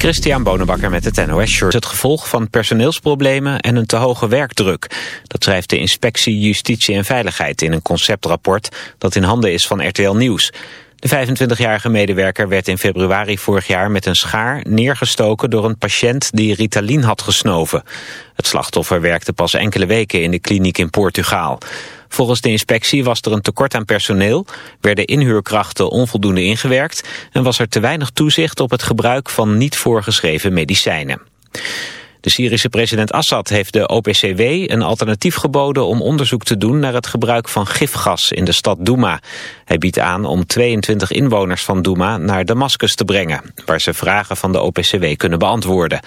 Christian Bonenbakker met het NOS Shirt. Het gevolg van personeelsproblemen en een te hoge werkdruk. Dat schrijft de Inspectie Justitie en Veiligheid in een conceptrapport dat in handen is van RTL Nieuws. De 25-jarige medewerker werd in februari vorig jaar met een schaar neergestoken door een patiënt die Ritalin had gesnoven. Het slachtoffer werkte pas enkele weken in de kliniek in Portugaal. Volgens de inspectie was er een tekort aan personeel, werden inhuurkrachten onvoldoende ingewerkt en was er te weinig toezicht op het gebruik van niet voorgeschreven medicijnen. De Syrische president Assad heeft de OPCW een alternatief geboden om onderzoek te doen naar het gebruik van gifgas in de stad Douma. Hij biedt aan om 22 inwoners van Douma naar Damascus te brengen, waar ze vragen van de OPCW kunnen beantwoorden.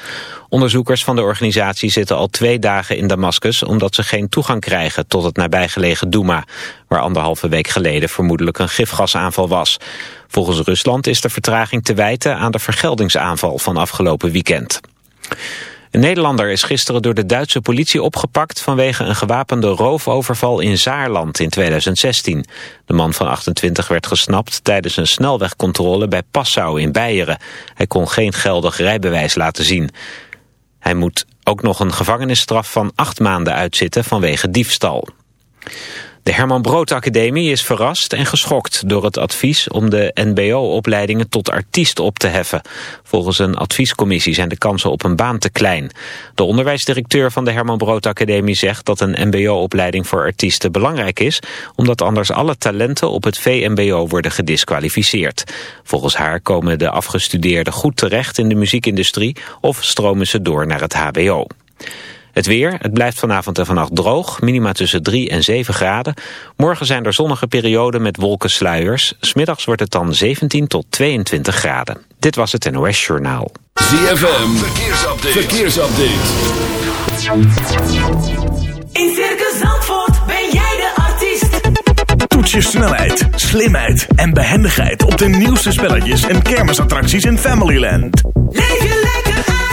Onderzoekers van de organisatie zitten al twee dagen in Damascus omdat ze geen toegang krijgen tot het nabijgelegen Douma, waar anderhalve week geleden vermoedelijk een gifgasaanval was. Volgens Rusland is de vertraging te wijten aan de vergeldingsaanval van afgelopen weekend. Een Nederlander is gisteren door de Duitse politie opgepakt vanwege een gewapende roofoverval in Zaarland in 2016. De man van 28 werd gesnapt tijdens een snelwegcontrole bij Passau in Beieren. Hij kon geen geldig rijbewijs laten zien. Hij moet ook nog een gevangenisstraf van acht maanden uitzitten vanwege diefstal. De Herman Brood Academie is verrast en geschokt door het advies om de NBO-opleidingen tot artiest op te heffen. Volgens een adviescommissie zijn de kansen op een baan te klein. De onderwijsdirecteur van de Herman Brood Academie zegt dat een NBO-opleiding voor artiesten belangrijk is, omdat anders alle talenten op het VMBO worden gedisqualificeerd. Volgens haar komen de afgestudeerden goed terecht in de muziekindustrie of stromen ze door naar het HBO. Het weer, het blijft vanavond en vannacht droog, minima tussen 3 en 7 graden. Morgen zijn er zonnige perioden met wolkensluiers. Smiddags wordt het dan 17 tot 22 graden. Dit was het NOS Journaal. ZFM, verkeersupdate. verkeersupdate. In Circus Zandvoort ben jij de artiest. Toets je snelheid, slimheid en behendigheid op de nieuwste spelletjes en kermisattracties in Familyland. Leef je lekker uit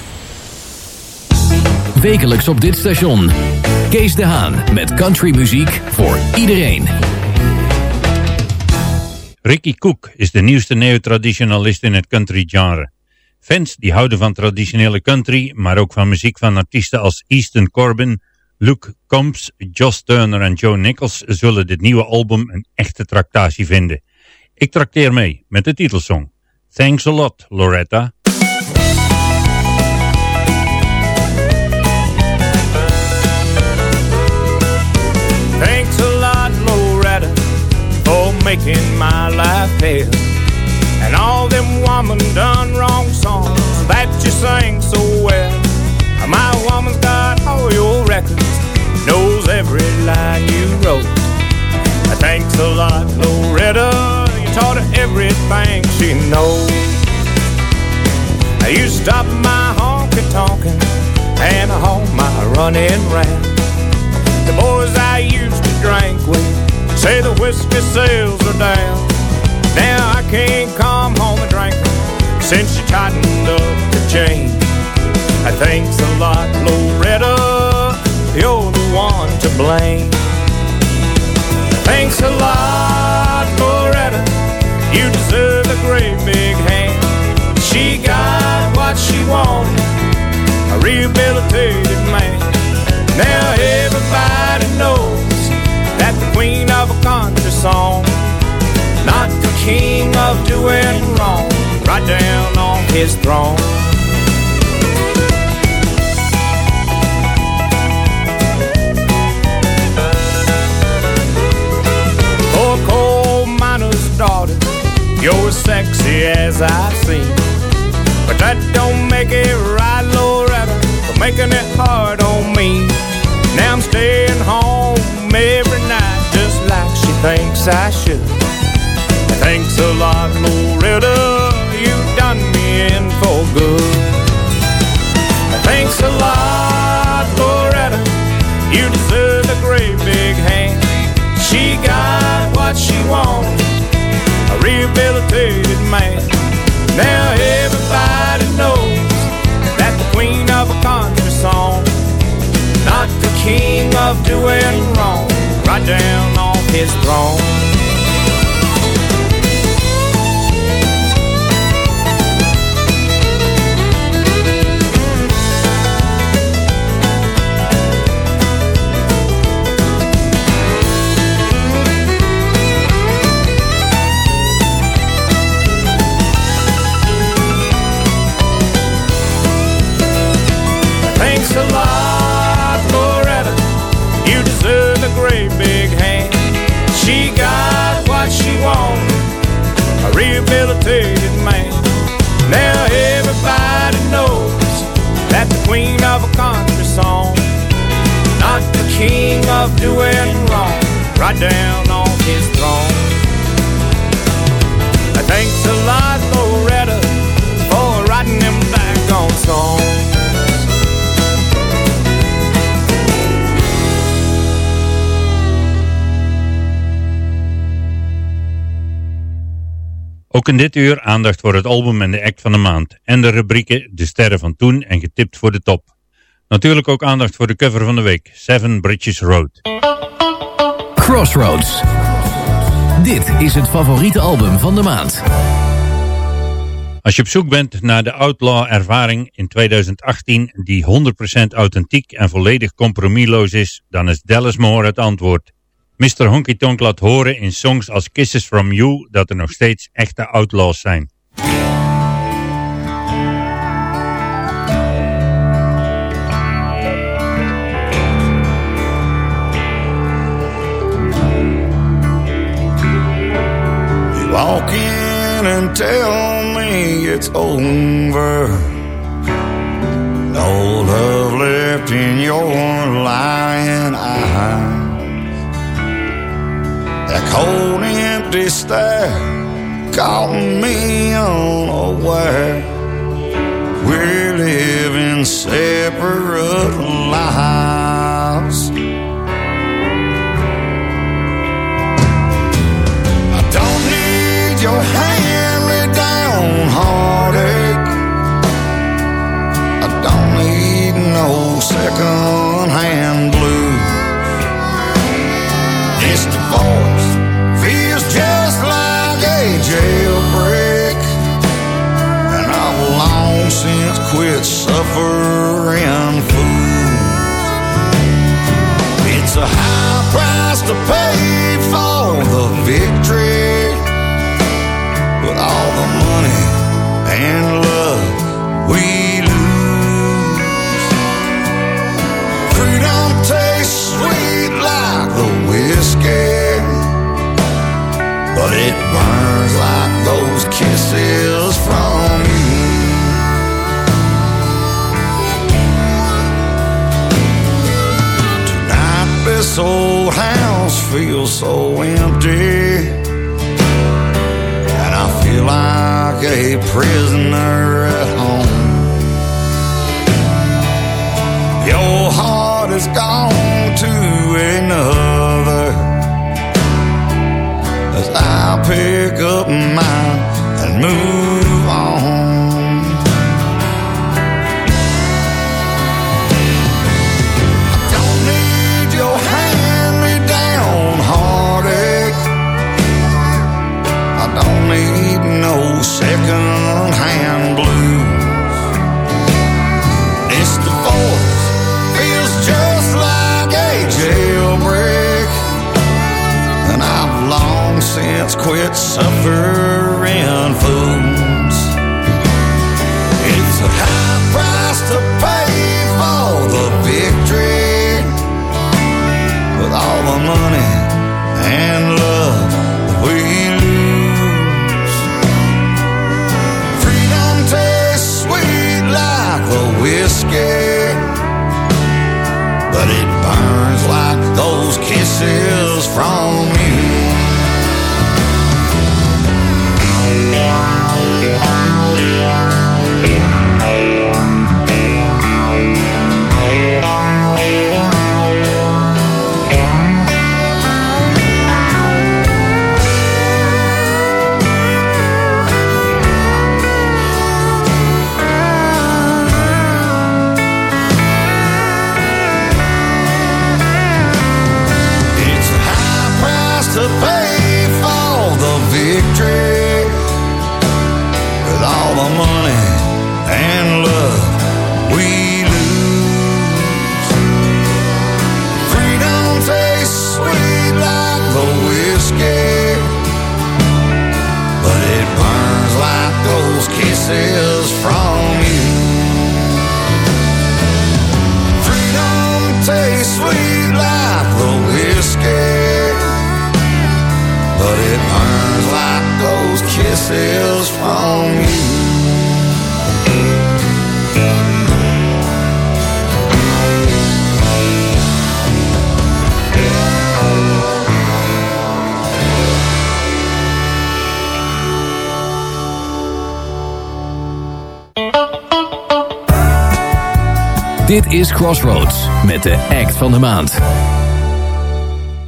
Wekelijks op dit station. Kees de Haan met countrymuziek voor iedereen. Ricky Cook is de nieuwste neo-traditionalist in het country genre. Fans die houden van traditionele country, maar ook van muziek van artiesten als Easton Corbin, Luke Combs, Joss Turner en Joe Nichols zullen dit nieuwe album een echte tractatie vinden. Ik trakteer mee met de titelsong. Thanks a lot, Loretta. Making my life hell. And all them woman done wrong songs that you sing so well. My woman's got all your records, knows every line you wrote. Thanks a lot, Loretta, you taught her everything she knows. You stopped my honky tonkin' and all my running round. The boys I used to drink with say the whiskey sales are down. Now I can't come home and drink since you tightened up the chain. Thanks a lot, Loretta. You're the one to blame. Thanks a lot, Loretta. You deserve a great big hand. She got what she wanted, a rehabilitated man. Now everybody knows queen of a country song, not the king of doing wrong, right down on his throne. Oh, coal miner's daughter, you're as sexy as I've seen. But that don't make it right, Loretta, for making it hard on me. Now I'm staying home every thinks I should. Thanks a lot, Loretta, you've done me in for good. Thanks a lot, Loretta, you deserve a great big hand. She got what she wanted, a rehabilitated man. Now everybody knows that the queen of a country song, not the king of doing wrong, right down off his throne. King of doing wrong, right down on his throne. Thanks a lot, Loretta, for writing them back on songs. Ook in dit uur aandacht voor het album en de act van de maand. En de rubrieken De Sterren van Toen en Getipt voor de Top. Natuurlijk ook aandacht voor de cover van de week. Seven Bridges Road. Crossroads. Dit is het favoriete album van de maand. Als je op zoek bent naar de outlaw ervaring in 2018 die 100% authentiek en volledig compromisloos is, dan is Dallas Moore het antwoord. Mr. Honky Tonk laat horen in songs als Kisses From You dat er nog steeds echte outlaws zijn. Walk in and tell me it's over. No love left in your lying eyes. That cold, empty stare caught me unaware. We're living separate lives. No second hand blues. This divorce. Feels just like a jailbreak, and I've long since quit suffering but it burns like those kisses from you. Tonight, this old house feels so empty, and I feel like a prisoner at home. Your heart is gone to another pick up Dit is Crossroads met de act van de maand.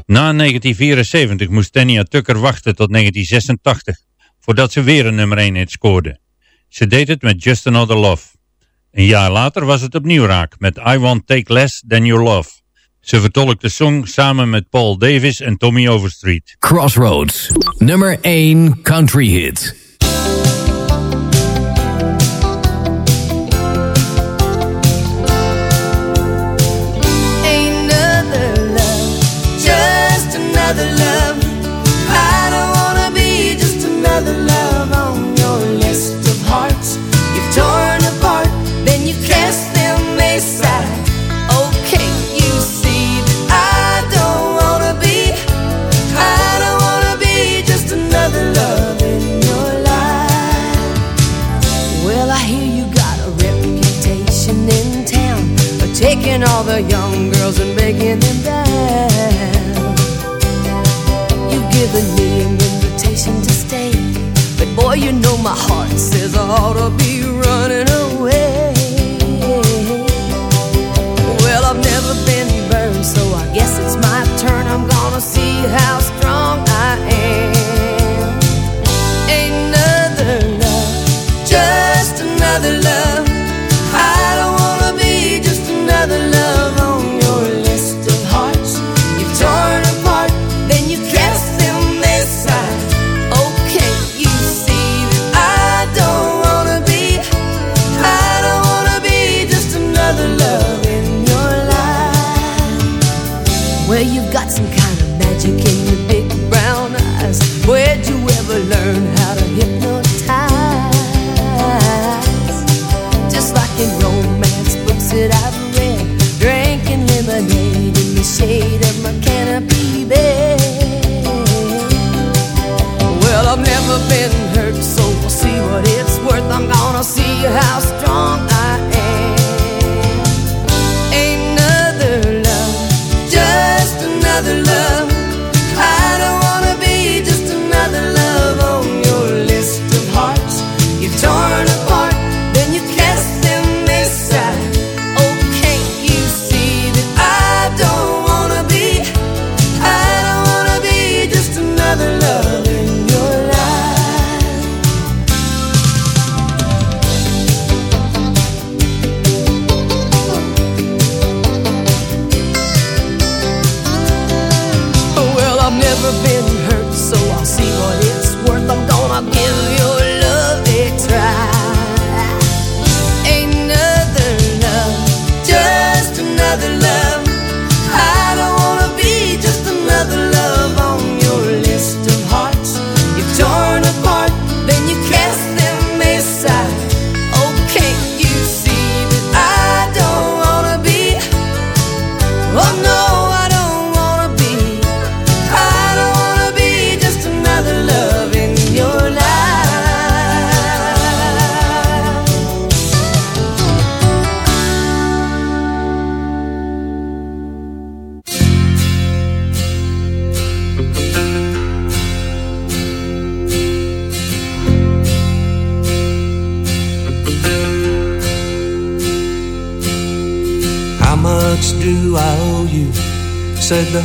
Na 1974 moest Tania Tucker wachten tot 1986 voordat ze weer een nummer 1 hit scoorde. Ze deed het met Just Another Love. Een jaar later was het opnieuw raak met I Won't Take Less Than Your Love. Ze vertolkte de song samen met Paul Davis en Tommy Overstreet. Crossroads, nummer 1 country hit. another love.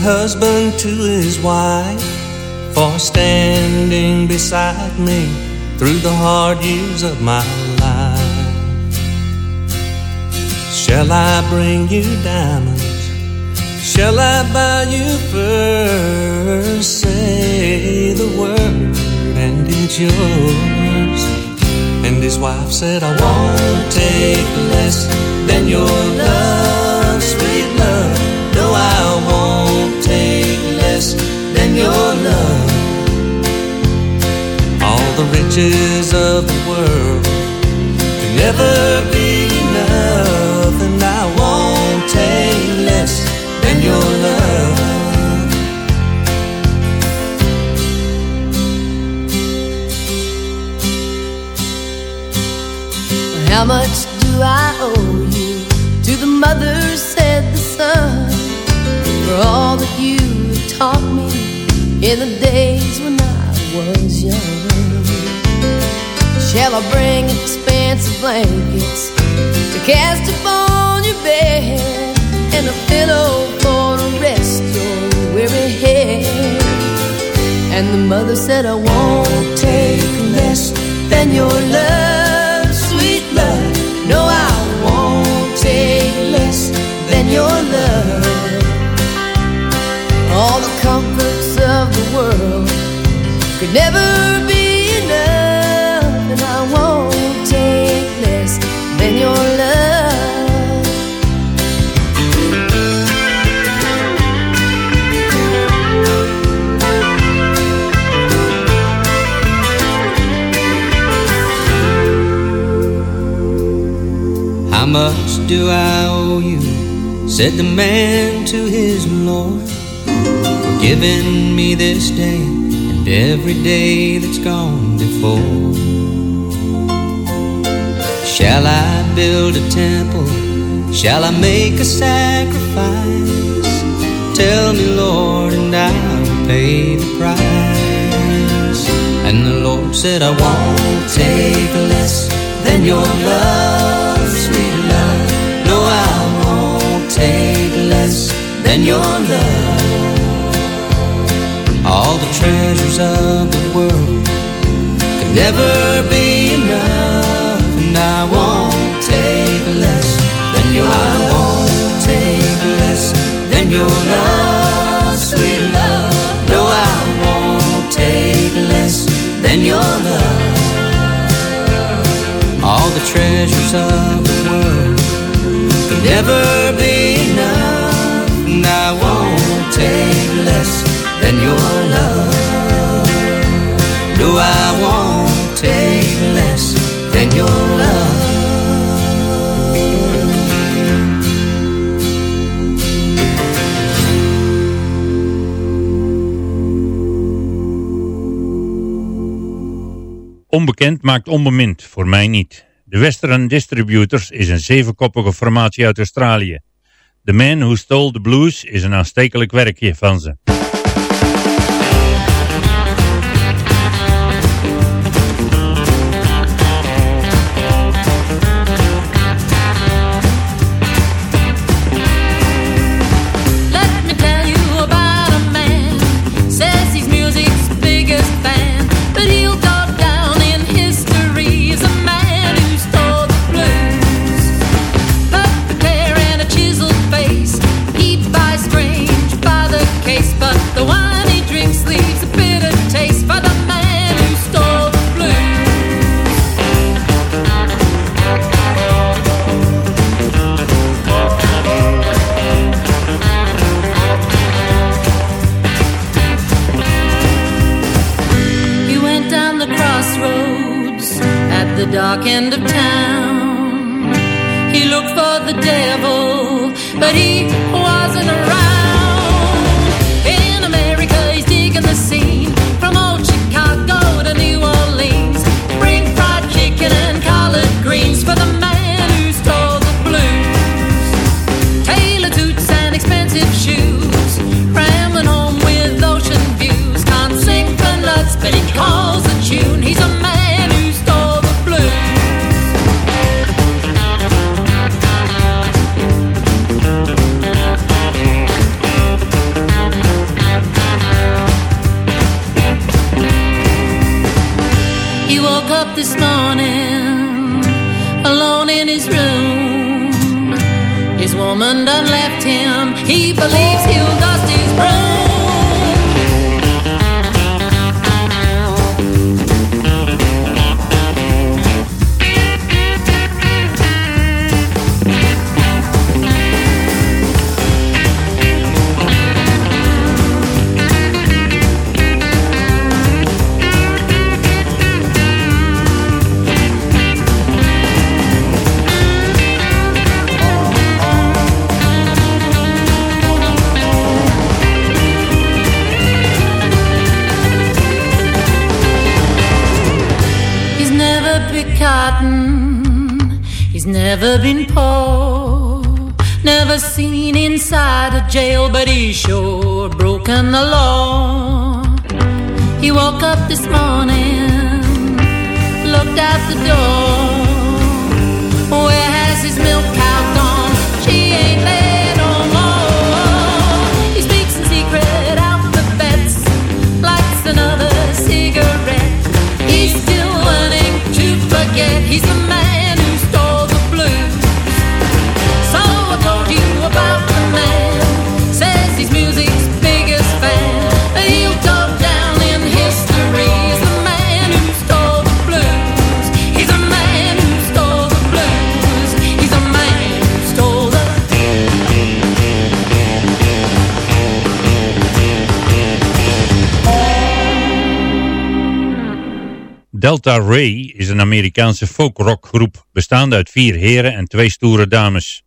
Husband to his wife, for standing beside me through the hard years of my life. Shall I bring you diamonds? Shall I buy you furs? Say the word and it's yours. And his wife said, I won't take less than your love, your love. All the riches of the world can never be enough, and I won't take less than your love. How much do I owe you? To the mother said the son, for all that you taught me in the days when I was young. Shall I bring expensive blankets to cast upon your bed and a pillow for to rest your weary head? And the mother said, I won't take less than your love, could never be enough, and I won't take less than your love. How much do I owe you? Said the man to his Lord, for giving me this day every day that's gone before. Shall I build a temple? Shall I make a sacrifice? Tell me, Lord, and I'll pay the price. And the Lord said, I won't take less than your love, sweet love. No, I won't take less than your love. The treasures of the world could never be enough, and I won't take less than your I won't take less than your love, sweet love. No, I won't take less than your love. All the treasures of the world could never be enough, and I won't take less than your love. I love. Onbekend maakt onbemind, voor mij niet. De Western Distributors is een zevenkoppige formatie uit Australië. The Man Who Stole the Blues is een aanstekelijk werkje van ze. Dark end of Delta Ray is een Amerikaanse folkrockgroep bestaande uit vier heren en twee stoere dames.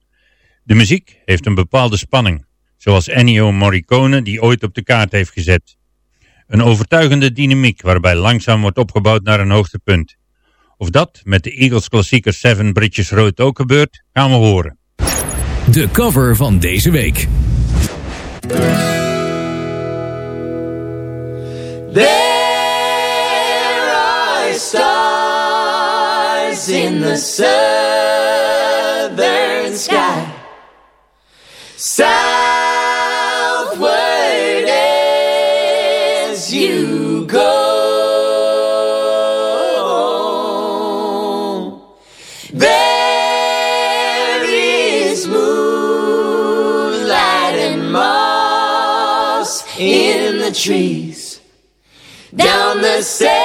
De muziek heeft een bepaalde spanning, zoals Ennio Morricone die ooit op de kaart heeft gezet. Een overtuigende dynamiek waarbij langzaam wordt opgebouwd naar een hoogtepunt. Of dat met de Eagles klassieker Seven Bridges Road ook gebeurt, gaan we horen. De cover van deze week. in the southern sky. Southward as you go. There is moonlight and moss in the trees. Down the seven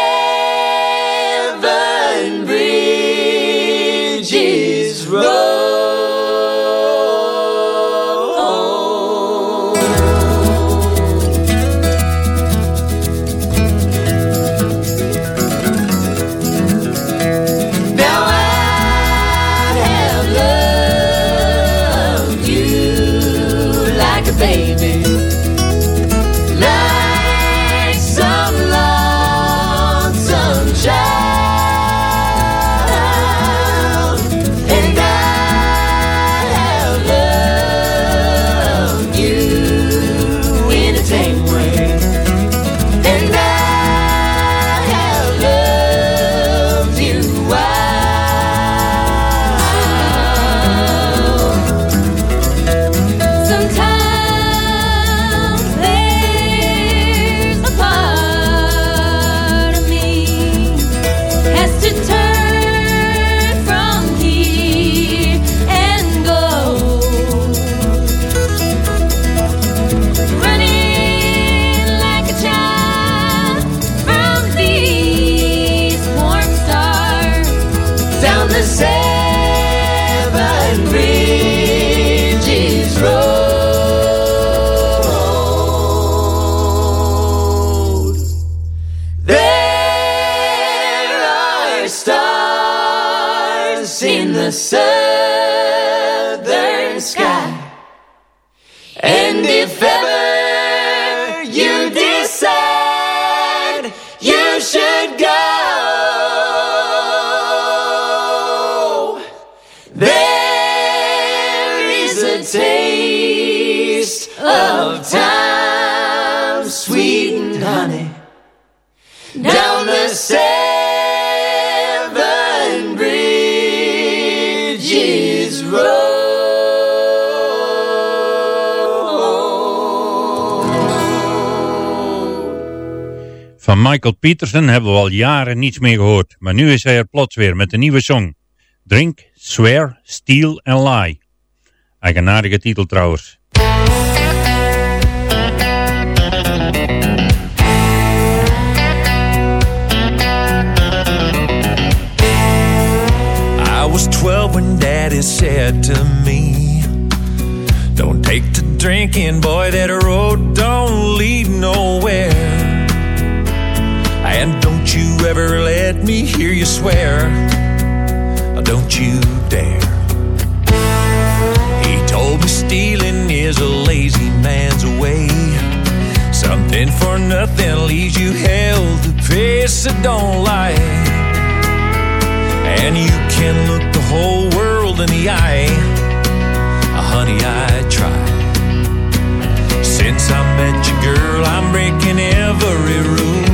Michael Peterson hebben we al jaren niets meer gehoord, maar nu is hij er plots weer met een nieuwe song. Drink, Swear, Steal and Lie. Eigenaardige titel trouwens. I was 12 when daddy said to me, Don't take to drinking, boy, that road don't lead nowhere. And don't you ever let me hear you swear, don't you dare. He told me stealing is a lazy man's way. Something for nothing leaves you hell to pay, so don't lie. And you can look the whole world in the eye. Ah, honey, I tried. Since I met you, girl, I'm breaking every rule.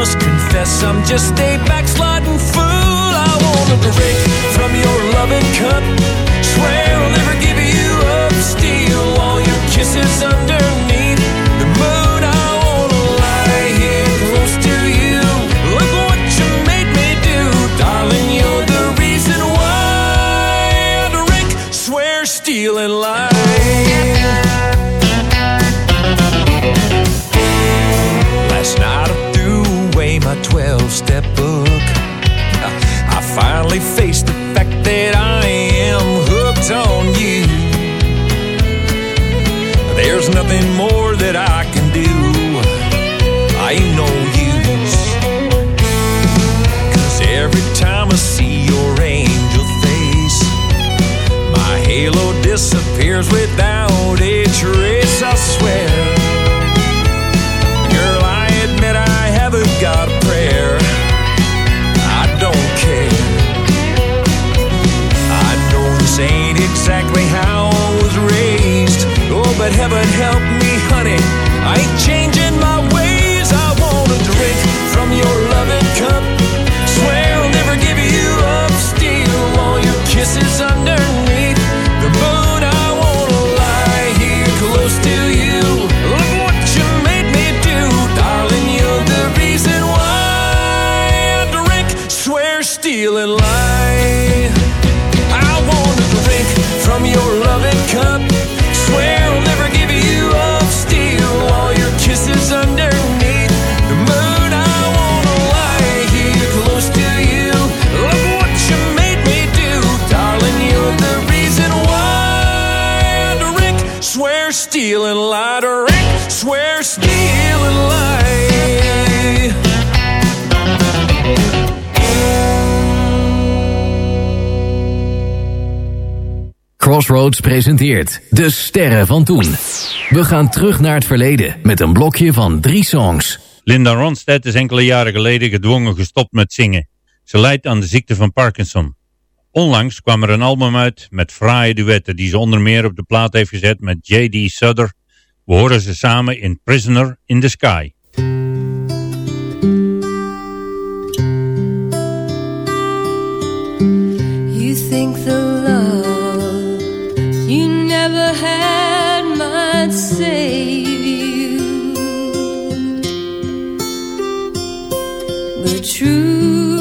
Must confess, I'm just a backsliding fool. I wanna drink from your loving cup. Swear I'll never give you up. Steal all your kisses underneath disappears without Crossroads presenteert De Sterren van Toen. We gaan terug naar het verleden met een blokje van drie songs. Linda Ronstadt is enkele jaren geleden gedwongen gestopt met zingen. Ze lijdt aan de ziekte van Parkinson. Onlangs kwam er een album uit met fraaie duetten die ze onder meer op de plaat heeft gezet met J.D. Sudder. We horen ze samen in Prisoner in the Sky. You think the love never had might save you, but true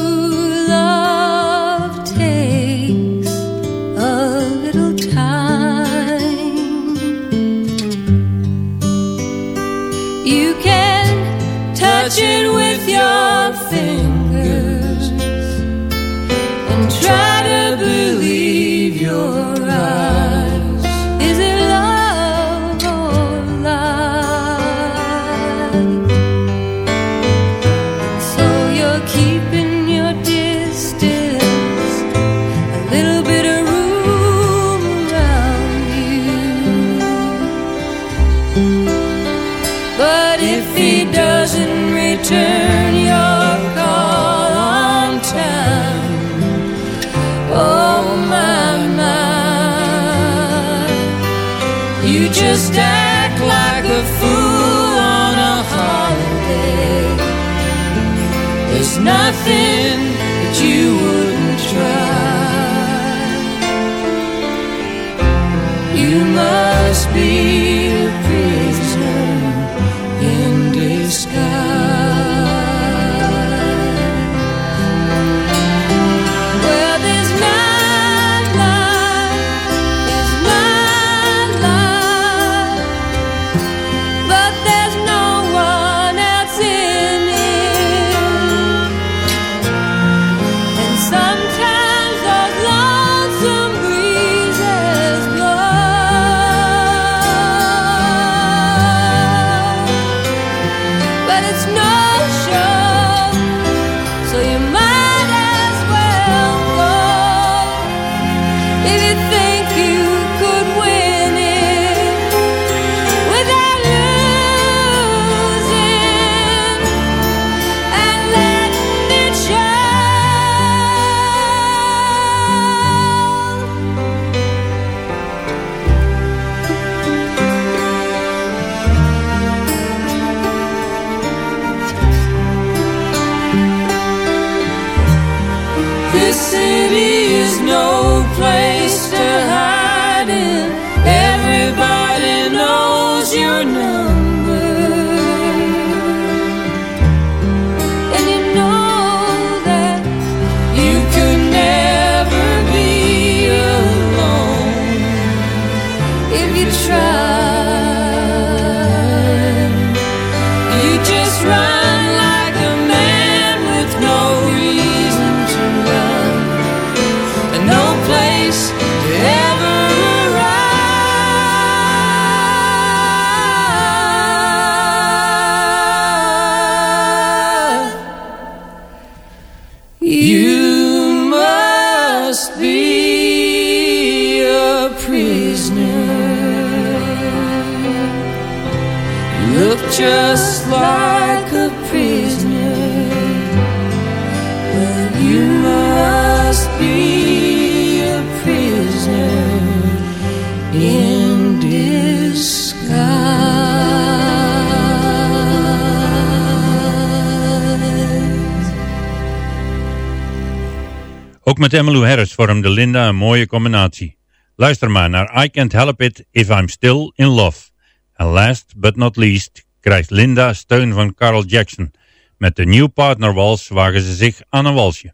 met Emmylou Harris vormde Linda een mooie combinatie. Luister maar naar I Can't Help It If I'm Still In Love. En last but not least krijgt Linda steun van Carl Jackson. Met de New Partner Wals wagen ze zich aan een walsje.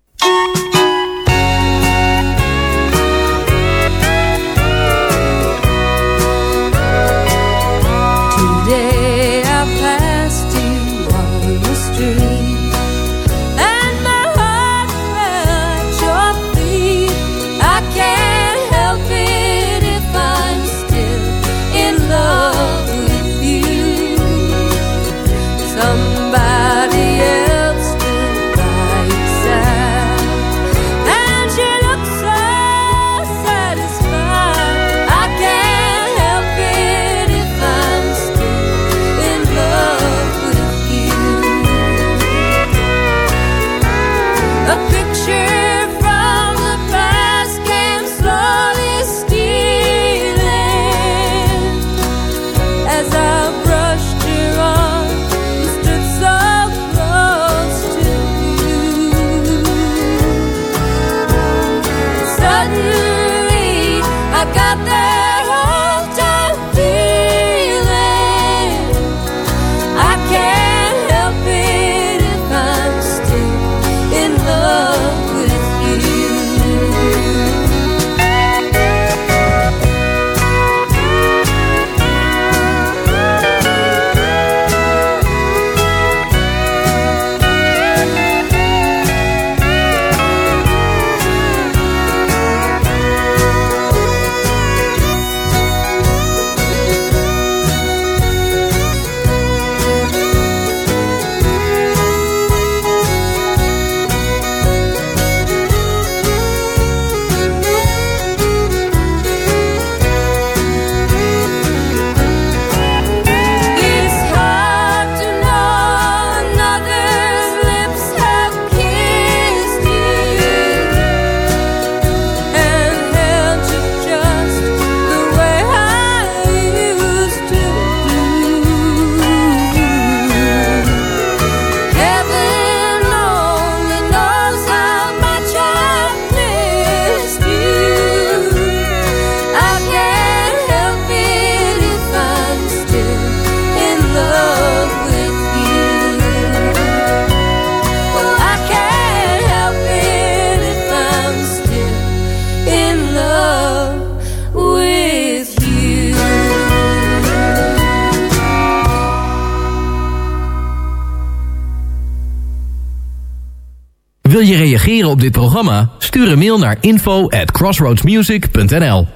dit programma? Stuur een mail naar info at crossroadsmusic.nl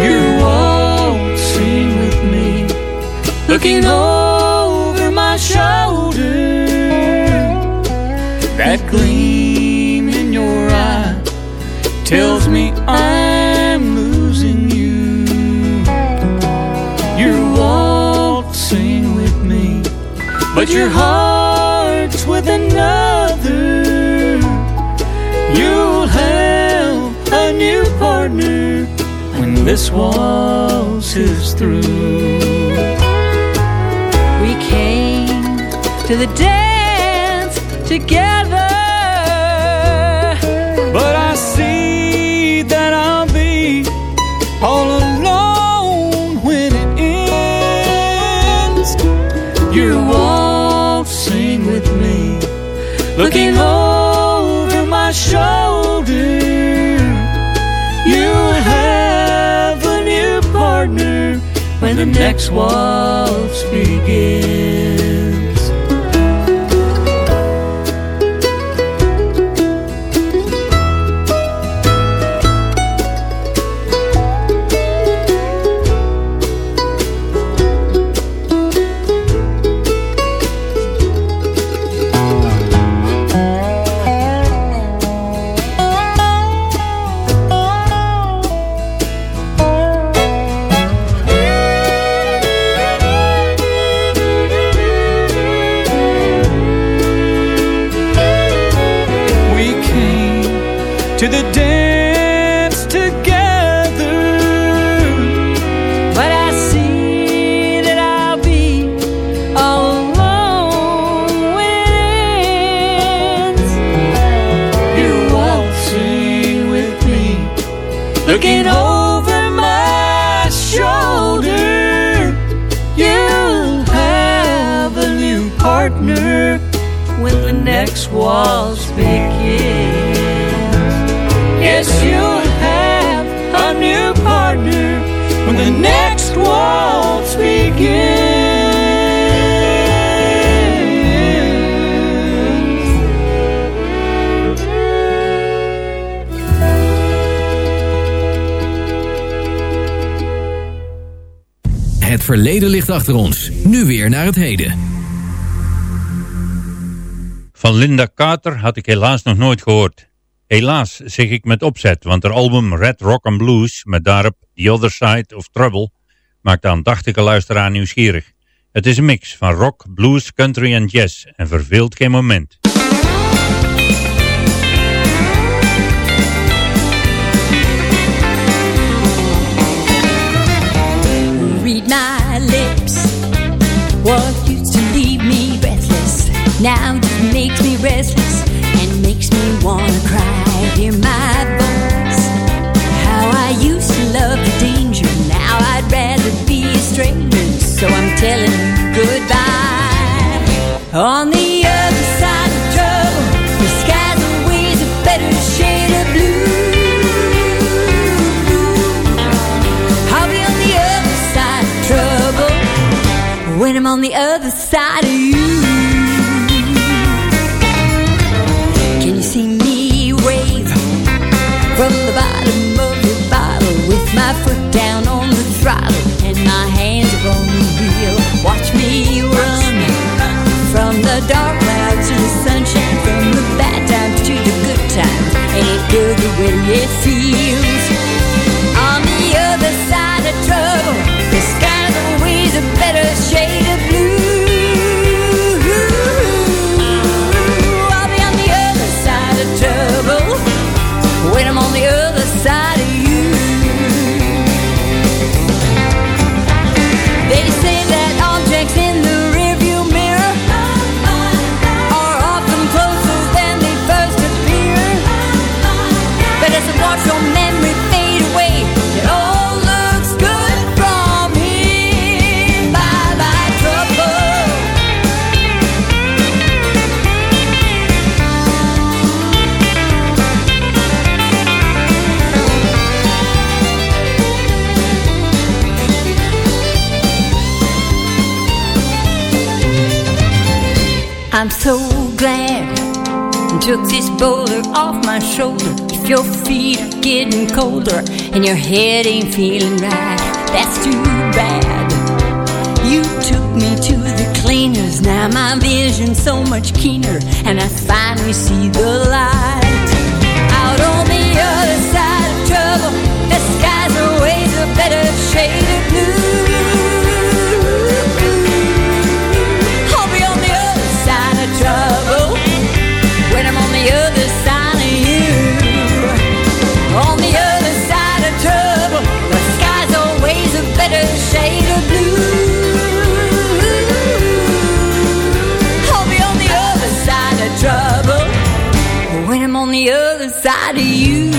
You're waltzing with me Looking over tells me I'm losing you. You're waltzing with me, but your heart's with another. You'll have a new partner when this waltz is through. We came to the dance together, all alone when it ends. You won't sing with me, looking over my shoulder. You'll have a new partner when the next waltz begins. Het verleden ligt achter ons. Nu weer naar het heden. Van Linda Carter had ik helaas nog nooit gehoord. Helaas zeg ik met opzet, want haar album Red Rock and Blues met daarop The Other Side of Trouble maakt de aandachtige luisteraar nieuwsgierig. Het is een mix van rock, blues, country en jazz en verveelt geen moment. On the other side of trouble, the sky's always a better shade of blue. I'll be on the other side of trouble. When I'm on the other side of you. From the bottom of the bottle with my foot down on the throttle and my hands up on the wheel? Watch me run from the dark clouds to the sunshine, from the bad times to the good times. Ain't good the way it feels? I'm so glad I took this boulder off my shoulder. If your feet are getting colder and your head ain't feeling right, that's too bad. You took me to the cleaners. Now my vision's so much keener, and I finally see the light. Out on the other side of trouble, the are always a better shade the other side of you.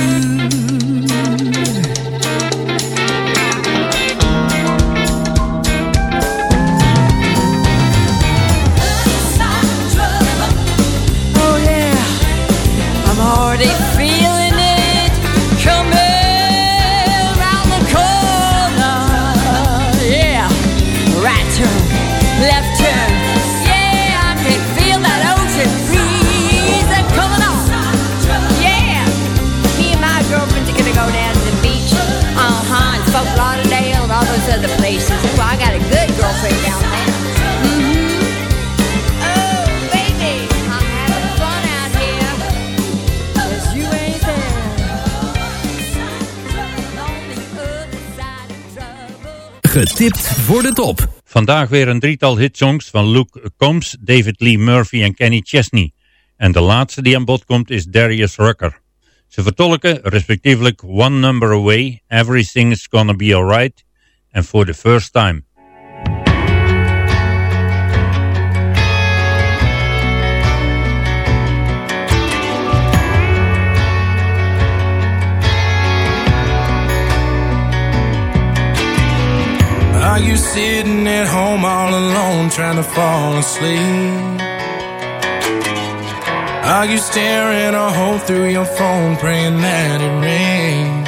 Getipt voor de top. Vandaag weer een drietal hitsongs van Luke Combs, David Lee Murphy en Kenny Chesney. En de laatste die aan bod komt is Darius Rucker. Ze vertolken respectievelijk One Number Away, Everything is Gonna Be Alright en For the First Time. Are you sitting at home all alone trying to fall asleep? Are you staring a hole through your phone praying that it rains?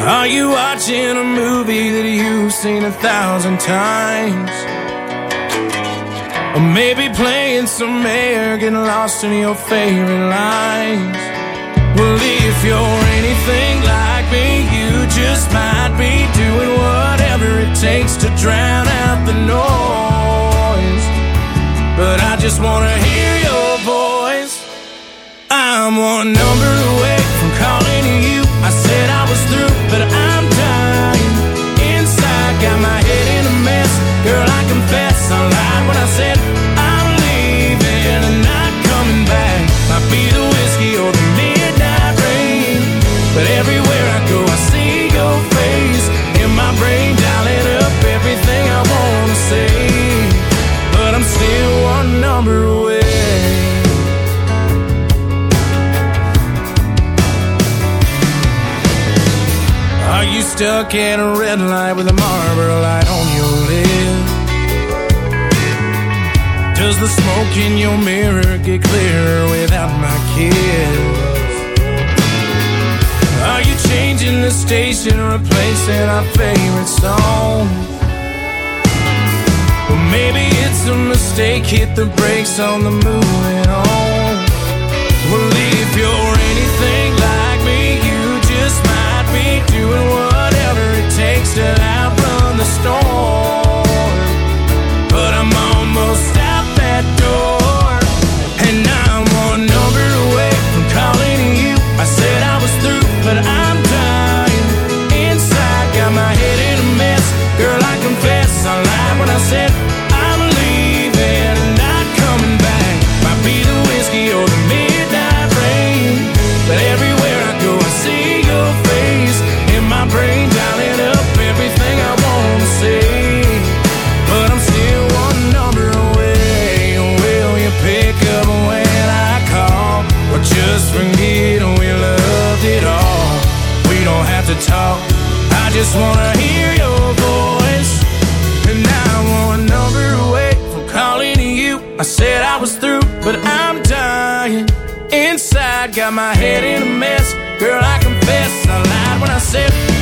Are you watching a movie that you've seen a thousand times? Or maybe playing some air, getting lost in your favorite lines? Well, if you're anything like me, you just might be doing whatever it takes to drown out the noise. But I just wanna hear your voice. I'm one number away stuck at a red light with a Marlboro light on your lip? Does the smoke in your mirror get clearer without my kiss? Are you changing the station, or replacing our favorite song? Or maybe it's a mistake, hit the brakes on the moving on. Well, if you're anything like me, you just might be doing it takes to outrun the storm. But I'm almost out that door, and I'm one number away from calling you. I said I was through, but I'm dying. Inside, got my head in a mess. Girl, I confess, I lied when I said just wanna hear your voice. And now I'm one number away from calling you. I said I was through, but I'm dying. Inside, got my head in a mess. Girl, I confess, I lied when I said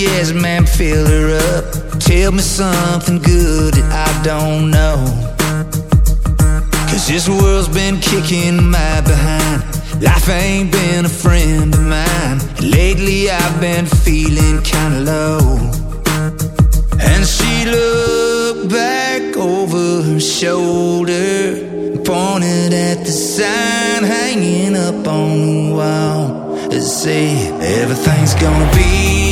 Yes, ma'am, fill her up. Tell me something good that I don't know. Cause this world's been kicking my behind. Life ain't been a friend of mine. Lately I've been feeling kinda low. And she looked back over her shoulder, pointed at the sign hanging up on the wall. It said, Everything's gonna be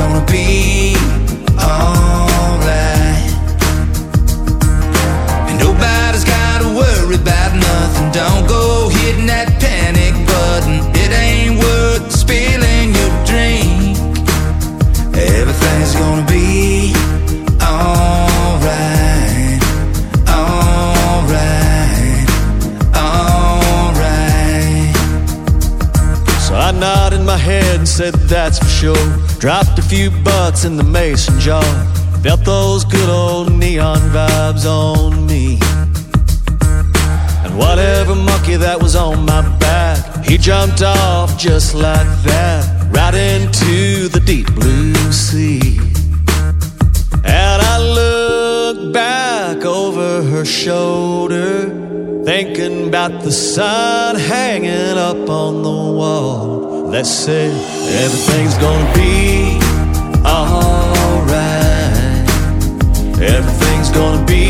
gonna be alright. And nobody's gotta worry about nothing. Don't go hitting that panic button. It ain't worth spilling your drink. Everything's gonna be alright. Alright. Alright. So I nodded my head and said, That's for sure. Dropped a few bucks in the mason jar. Felt those good old neon vibes on me. And whatever monkey that was on my back, he jumped off just like that, right into the deep blue sea. And I looked back over her shoulder, thinking about the sign hanging up on the wall that said, Everything's gonna be alright. Everything's gonna be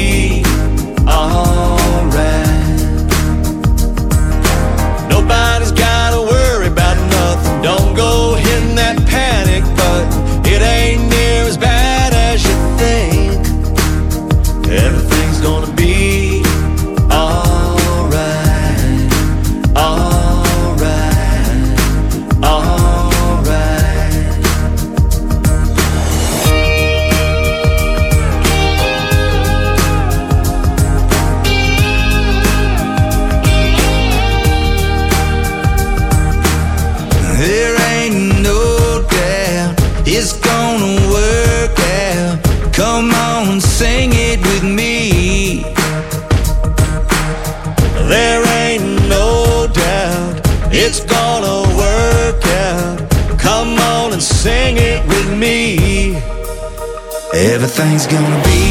Everything's gonna be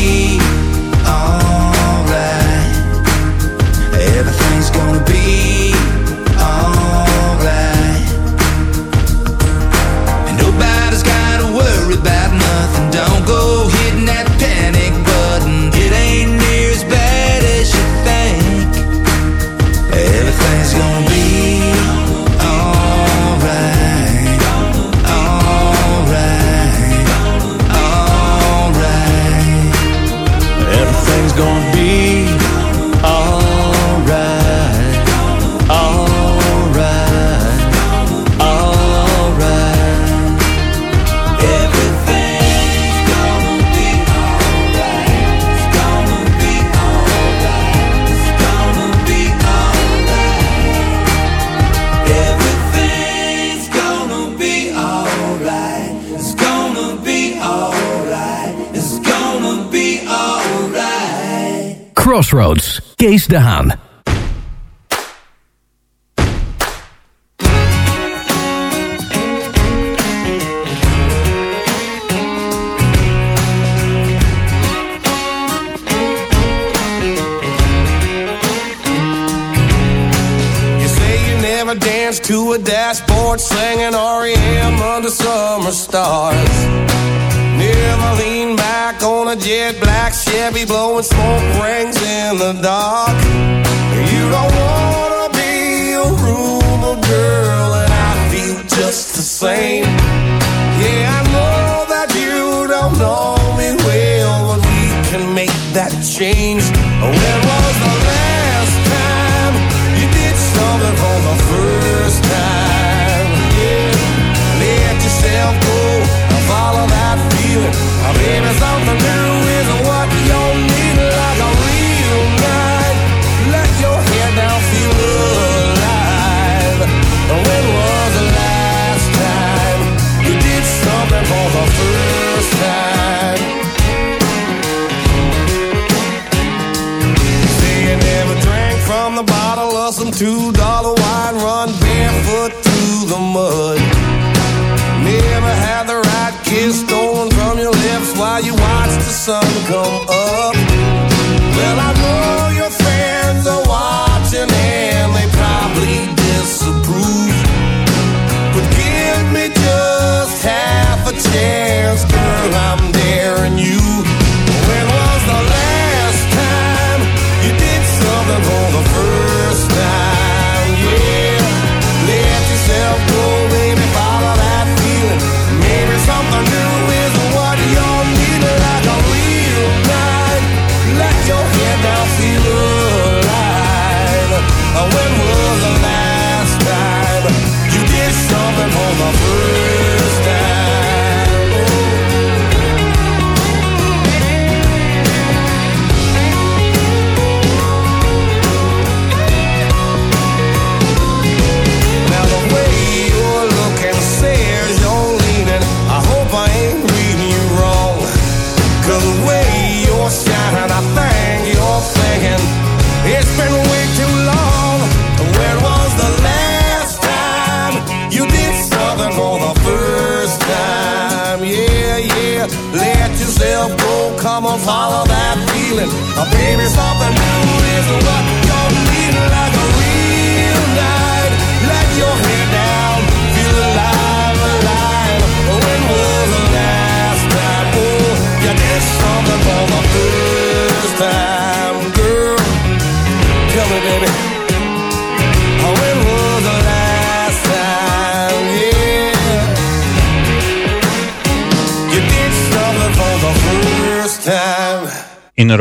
Crossroads, Kees de Haan. You say you never danced to a dashboard singing REM under summer stars. Never lean back on a jet black Chevy blowing smoke rings in the dark. You don't wanna be a rumor girl, and I feel just the same. Yeah, I know that you don't know me well, but we can make that change. When good. I mean, it's something new is what you need like a real night. Let your head down, feel alive. When was the last time you did something for the first time? Say you never drank from the bottle or some two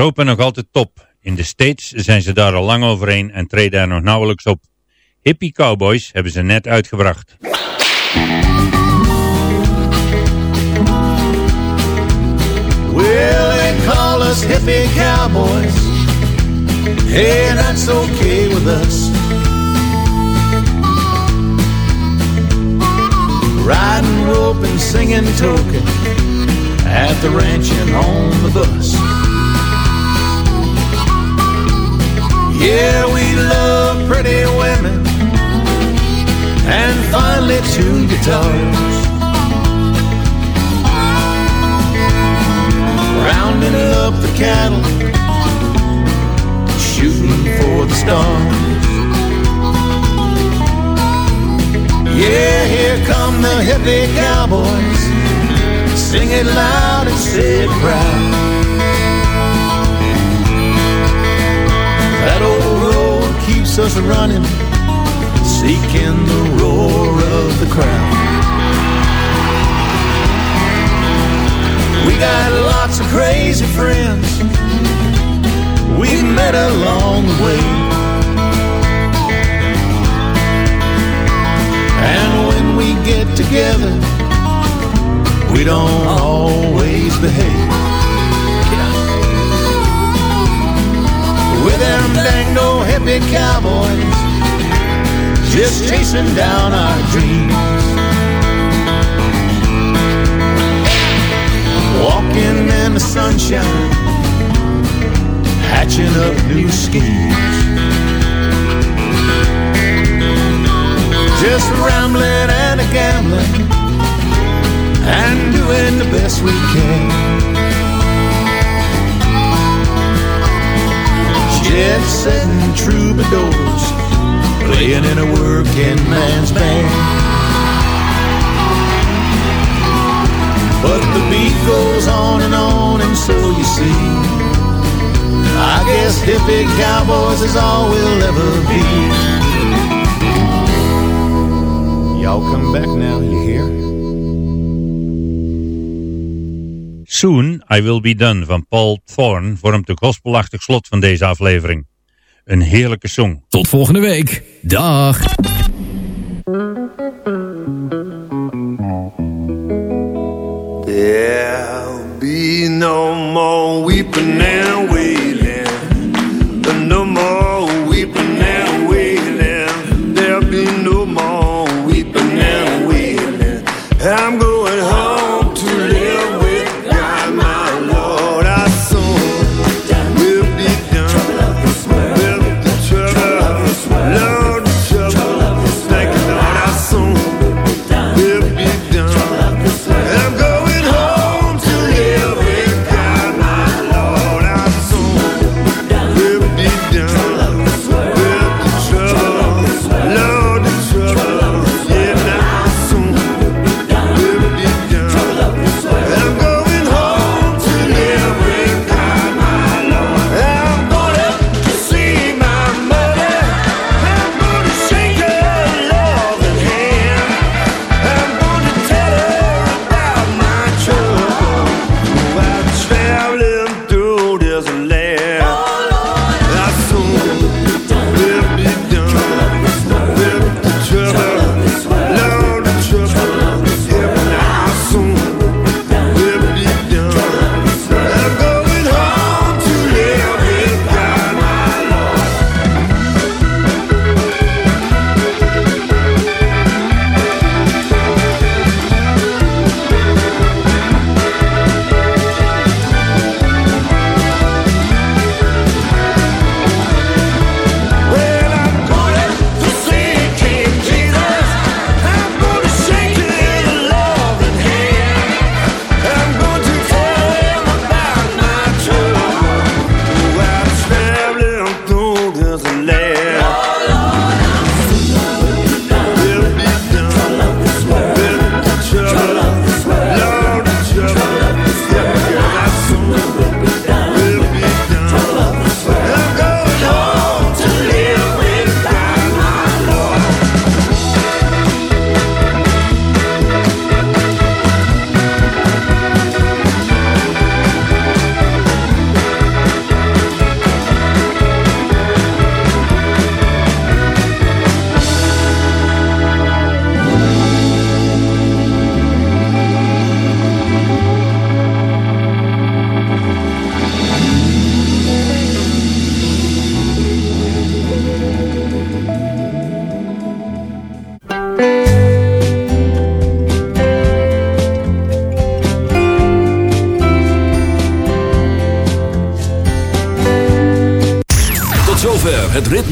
Europa nog altijd top. In de States zijn ze daar al lang overheen en treden er nog nauwelijks op. Hippie Cowboys hebben ze net uitgebracht. Well, they call us hippie cowboys. Hey, that's okay with us. Riding rope and singing token at the ranch and on the bus. Yeah, we love pretty women and finely tuned guitars. rounding up the cattle, shooting for the stars. Yeah, here come the hippie cowboys, sing it loud and say proud. That old road keeps us running, seeking the roar of the crowd. We got lots of crazy friends we've met along the way. And when we get together, we don't always behave. With them dang old hippie cowboys, just chasing down our dreams. Walking in the sunshine, hatching up new schemes. Just rambling and a gambling, and doing the best we can. Jet setting troubadours, playing in a working man's band. But the beat goes on and on, and so you see. I guess hippie cowboys is all we'll ever be. Y'all come back now, you hear? Soon I Will Be Done van Paul Thorne vormt een gospelachtig slot van deze aflevering. Een heerlijke song. Tot volgende week. Dag. There'll be no more weeping and wailing. No more